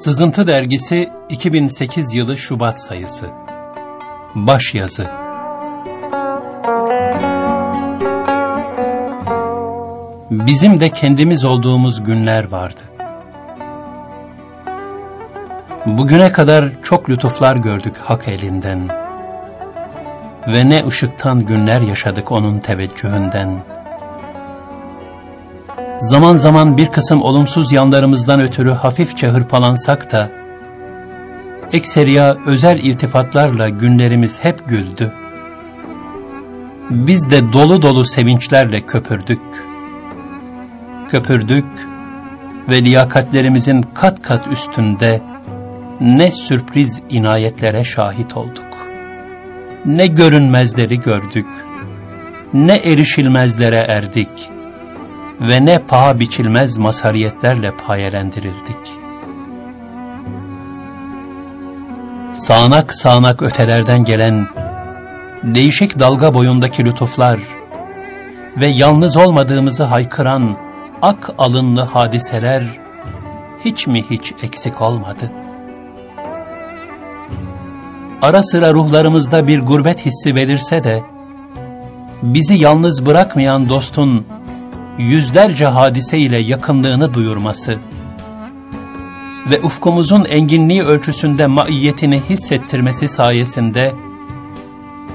Sızıntı Dergisi 2008 yılı Şubat sayısı Baş yazı Bizim de kendimiz olduğumuz günler vardı. Bugüne kadar çok lütuflar gördük hak elinden. Ve ne ışıktan günler yaşadık onun teveccühünden. Zaman zaman bir kısım olumsuz yanlarımızdan ötürü hafifçe hırpalansak da, ekseriya özel iltifatlarla günlerimiz hep güldü. Biz de dolu dolu sevinçlerle köpürdük. Köpürdük ve liyakatlerimizin kat kat üstünde ne sürpriz inayetlere şahit olduk. Ne görünmezleri gördük, ne erişilmezlere erdik ve ne paha biçilmez masariyetlerle payelendirildik. Sağanak sağanak ötelerden gelen değişik dalga boyundaki lütuflar ve yalnız olmadığımızı haykıran ak alınlı hadiseler hiç mi hiç eksik olmadı? Ara sıra ruhlarımızda bir gurbet hissi belirse de, bizi yalnız bırakmayan dostun yüzlerce hadise ile yakınlığını duyurması ve ufkumuzun enginliği ölçüsünde maiyetini hissettirmesi sayesinde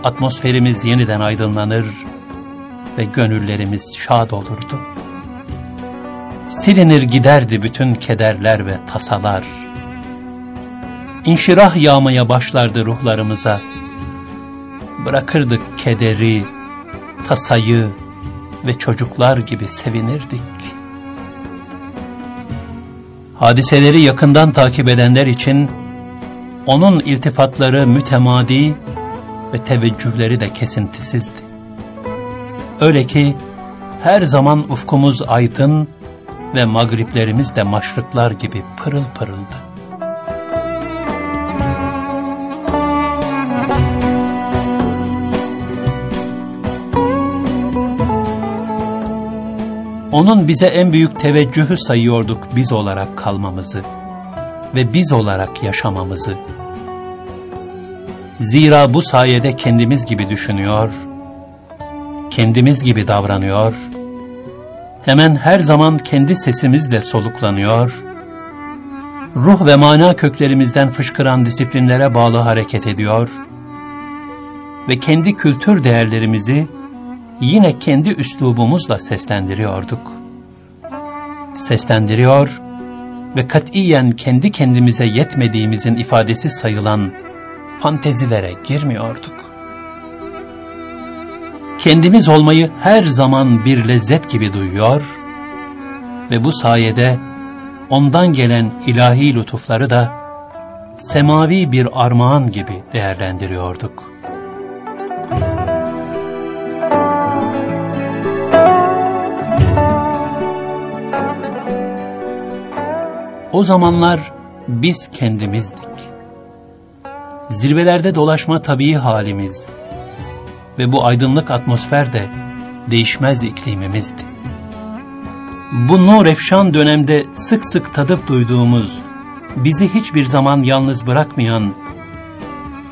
atmosferimiz yeniden aydınlanır ve gönüllerimiz şad olurdu. Silinir giderdi bütün kederler ve tasalar. İnşirah yağmaya başlardı ruhlarımıza. Bırakırdık kederi, tasayı, ve çocuklar gibi sevinirdik. Hadiseleri yakından takip edenler için onun iltifatları mütemadi ve teveccühleri de kesintisizdi. Öyle ki her zaman ufkumuz aydın ve magriplerimiz de maşrıklar gibi pırıl pırıldı. Onun bize en büyük teveccühü sayıyorduk biz olarak kalmamızı ve biz olarak yaşamamızı. Zira bu sayede kendimiz gibi düşünüyor, kendimiz gibi davranıyor, hemen her zaman kendi sesimizle soluklanıyor, ruh ve mana köklerimizden fışkıran disiplinlere bağlı hareket ediyor ve kendi kültür değerlerimizi yine kendi üslubumuzla seslendiriyorduk. Seslendiriyor ve katiyen kendi kendimize yetmediğimizin ifadesi sayılan fantezilere girmiyorduk. Kendimiz olmayı her zaman bir lezzet gibi duyuyor ve bu sayede ondan gelen ilahi lütufları da semavi bir armağan gibi değerlendiriyorduk.'' O zamanlar biz kendimizdik. Zirvelerde dolaşma tabii halimiz ve bu aydınlık atmosfer de değişmez iklimimizdi. Bu nur efşan dönemde sık sık tadıp duyduğumuz, bizi hiçbir zaman yalnız bırakmayan,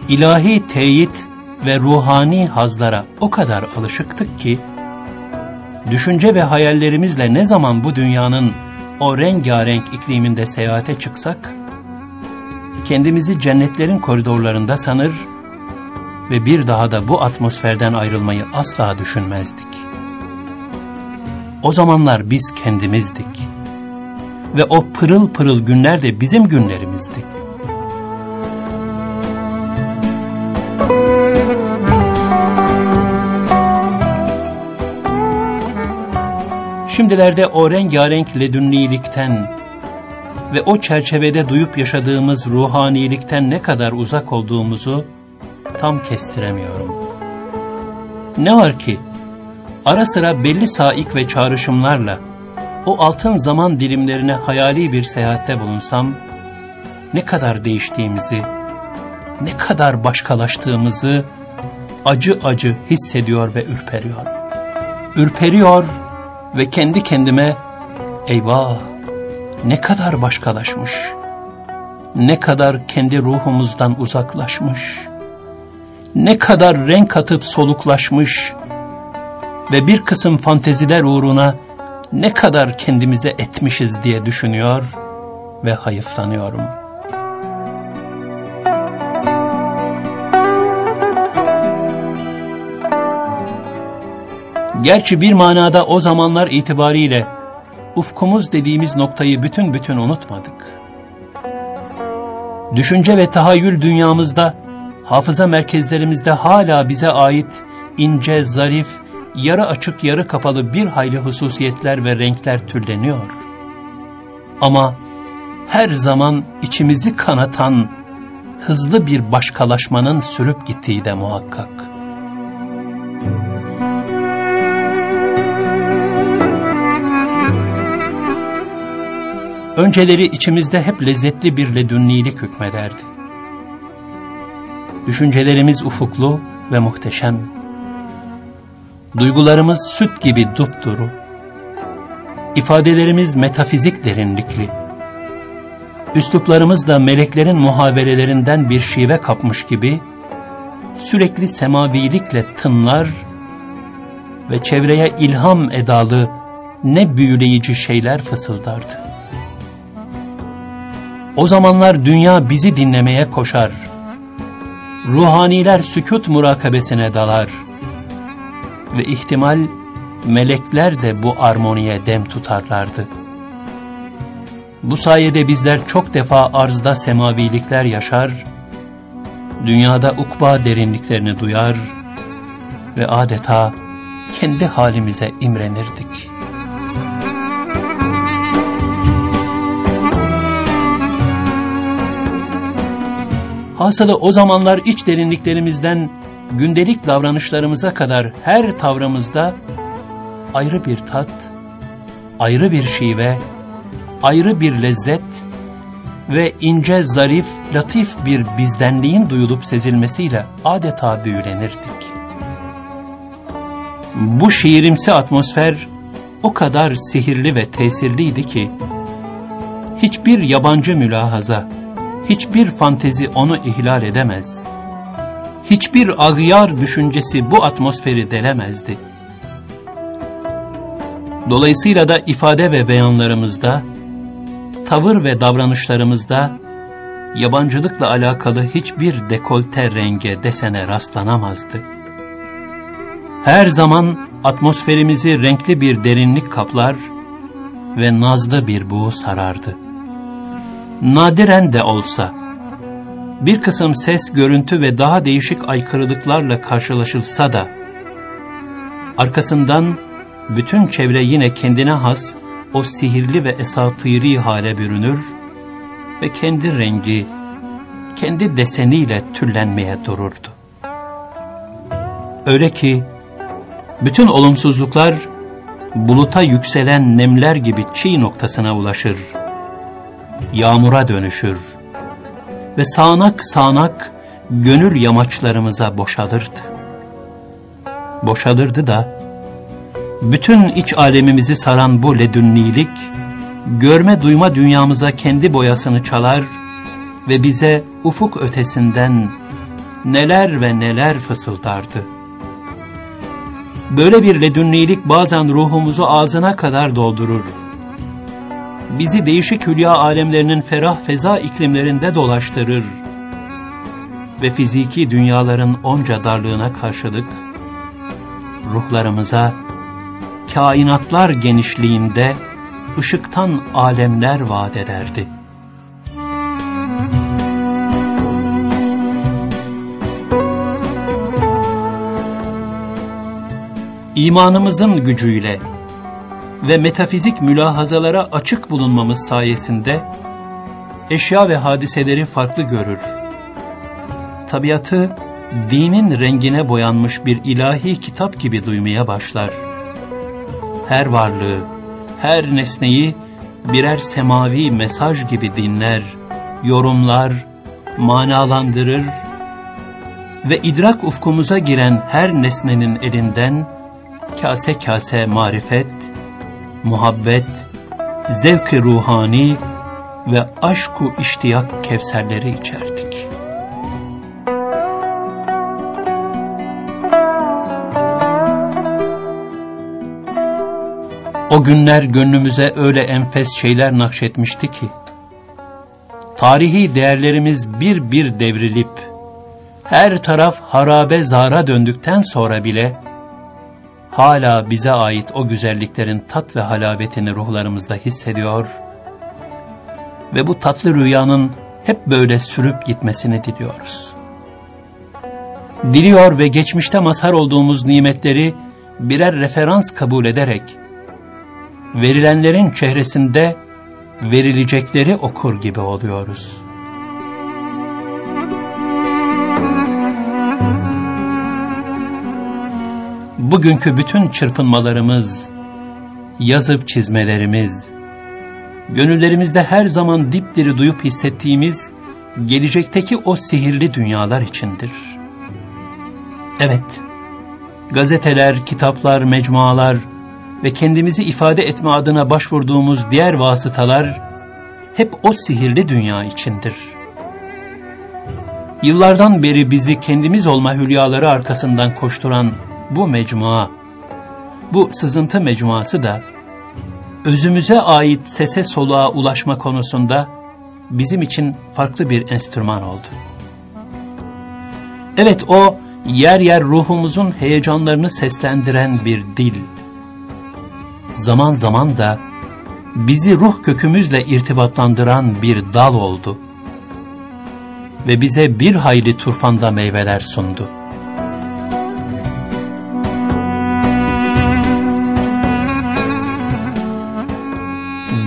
ilahi teyit ve ruhani hazlara o kadar alışıktık ki, düşünce ve hayallerimizle ne zaman bu dünyanın o rengarenk ikliminde seyahate çıksak, kendimizi cennetlerin koridorlarında sanır ve bir daha da bu atmosferden ayrılmayı asla düşünmezdik. O zamanlar biz kendimizdik ve o pırıl pırıl günler de bizim günlerimizdi. Şimdilerde o rengarenk ledünnilikten ve o çerçevede duyup yaşadığımız ruhanilikten ne kadar uzak olduğumuzu tam kestiremiyorum. Ne var ki ara sıra belli saik ve çağrışımlarla o altın zaman dilimlerine hayali bir seyahatte bulunsam ne kadar değiştiğimizi, ne kadar başkalaştığımızı acı acı hissediyor ve ürperiyor. Ürperiyor ve kendi kendime eyvah ne kadar başkalaşmış, ne kadar kendi ruhumuzdan uzaklaşmış, ne kadar renk katıp soluklaşmış ve bir kısım fanteziler uğruna ne kadar kendimize etmişiz diye düşünüyor ve hayıflanıyorum. Gerçi bir manada o zamanlar itibariyle ufkumuz dediğimiz noktayı bütün bütün unutmadık. Düşünce ve tahayyül dünyamızda, hafıza merkezlerimizde hala bize ait ince, zarif, yarı açık yarı kapalı bir hayli hususiyetler ve renkler türleniyor. Ama her zaman içimizi kanatan hızlı bir başkalaşmanın sürüp gittiği de muhakkak. Önceleri içimizde hep lezzetli bir ledünnilik hükmederdi. Düşüncelerimiz ufuklu ve muhteşem. Duygularımız süt gibi dupduru. İfadelerimiz metafizik derinlikli. Üsluplarımız da meleklerin muhaberelerinden bir şive kapmış gibi sürekli semavilikle tınlar ve çevreye ilham edalı ne büyüleyici şeyler fısıldardı. O zamanlar dünya bizi dinlemeye koşar. Ruhaniler sükut murakabesine dalar. Ve ihtimal melekler de bu armoniye dem tutarlardı. Bu sayede bizler çok defa arzda semavilikler yaşar, dünyada ukba derinliklerini duyar ve adeta kendi halimize imrenirdik.'' Hasılı o zamanlar iç derinliklerimizden gündelik davranışlarımıza kadar her tavrımızda ayrı bir tat, ayrı bir şive, ayrı bir lezzet ve ince, zarif, latif bir bizdenliğin duyulup sezilmesiyle adeta büyülenirdik. Bu şiirimsi atmosfer o kadar sihirli ve tesirliydi ki, hiçbir yabancı mülahaza, hiçbir fantezi onu ihlal edemez. Hiçbir ağyar düşüncesi bu atmosferi delemezdi. Dolayısıyla da ifade ve beyanlarımızda, tavır ve davranışlarımızda yabancılıkla alakalı hiçbir dekolte renge desene rastlanamazdı. Her zaman atmosferimizi renkli bir derinlik kaplar ve nazlı bir buğu sarardı nadiren de olsa, bir kısım ses, görüntü ve daha değişik aykırılıklarla karşılaşılsa da, arkasından bütün çevre yine kendine has o sihirli ve esatiri hale bürünür ve kendi rengi, kendi deseniyle türlenmeye dururdu. Öyle ki, bütün olumsuzluklar buluta yükselen nemler gibi çiğ noktasına ulaşır yağmura dönüşür ve sağanak sağanak gönül yamaçlarımıza boşalırdı. Boşalırdı da bütün iç alemimizi saran bu ledünnilik görme duyma dünyamıza kendi boyasını çalar ve bize ufuk ötesinden neler ve neler fısıldardı. Böyle bir ledünnilik bazen ruhumuzu ağzına kadar doldurur bizi değişik hülya alemlerinin ferah feza iklimlerinde dolaştırır ve fiziki dünyaların onca darlığına karşılık ruhlarımıza kainatlar genişliğinde ışıktan alemler vaat ederdi. İmanımızın gücüyle ve metafizik mülahazalara açık bulunmamız sayesinde eşya ve hadiseleri farklı görür. Tabiatı dinin rengine boyanmış bir ilahi kitap gibi duymaya başlar. Her varlığı, her nesneyi birer semavi mesaj gibi dinler, yorumlar, manalandırır ve idrak ufkumuza giren her nesnenin elinden kase kase marifet, muhabbet, zevk ruhani ve aşku iştiyak kevserleri içerdik. O günler gönlümüze öyle enfes şeyler nakşetmişti ki, tarihi değerlerimiz bir bir devrilip, her taraf harabe zara döndükten sonra bile, hala bize ait o güzelliklerin tat ve halabetini ruhlarımızda hissediyor ve bu tatlı rüyanın hep böyle sürüp gitmesini diliyoruz. Diliyor ve geçmişte mazhar olduğumuz nimetleri birer referans kabul ederek, verilenlerin çehresinde verilecekleri okur gibi oluyoruz. Bugünkü bütün çırpınmalarımız, yazıp çizmelerimiz, gönüllerimizde her zaman dipdiri duyup hissettiğimiz gelecekteki o sihirli dünyalar içindir. Evet, gazeteler, kitaplar, mecmualar, ve kendimizi ifade etme adına başvurduğumuz diğer vasıtalar hep o sihirli dünya içindir. Yıllardan beri bizi kendimiz olma hülyaları arkasından koşturan bu mecmua, bu sızıntı mecmuası da özümüze ait sese soluğa ulaşma konusunda bizim için farklı bir enstrüman oldu. Evet o yer yer ruhumuzun heyecanlarını seslendiren bir dil zaman zaman da bizi ruh kökümüzle irtibatlandıran bir dal oldu ve bize bir hayli turfanda meyveler sundu.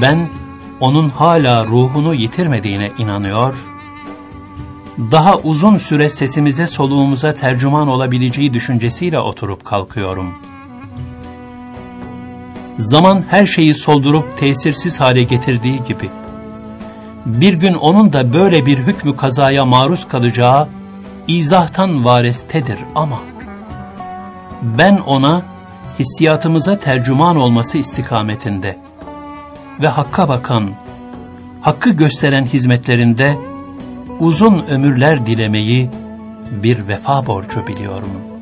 Ben onun hala ruhunu yitirmediğine inanıyor, daha uzun süre sesimize soluğumuza tercüman olabileceği düşüncesiyle oturup kalkıyorum.'' zaman her şeyi soldurup tesirsiz hale getirdiği gibi, bir gün onun da böyle bir hükmü kazaya maruz kalacağı izahtan varestedir ama, ben ona hissiyatımıza tercüman olması istikametinde ve hakka bakan, hakkı gösteren hizmetlerinde uzun ömürler dilemeyi bir vefa borcu biliyorum.''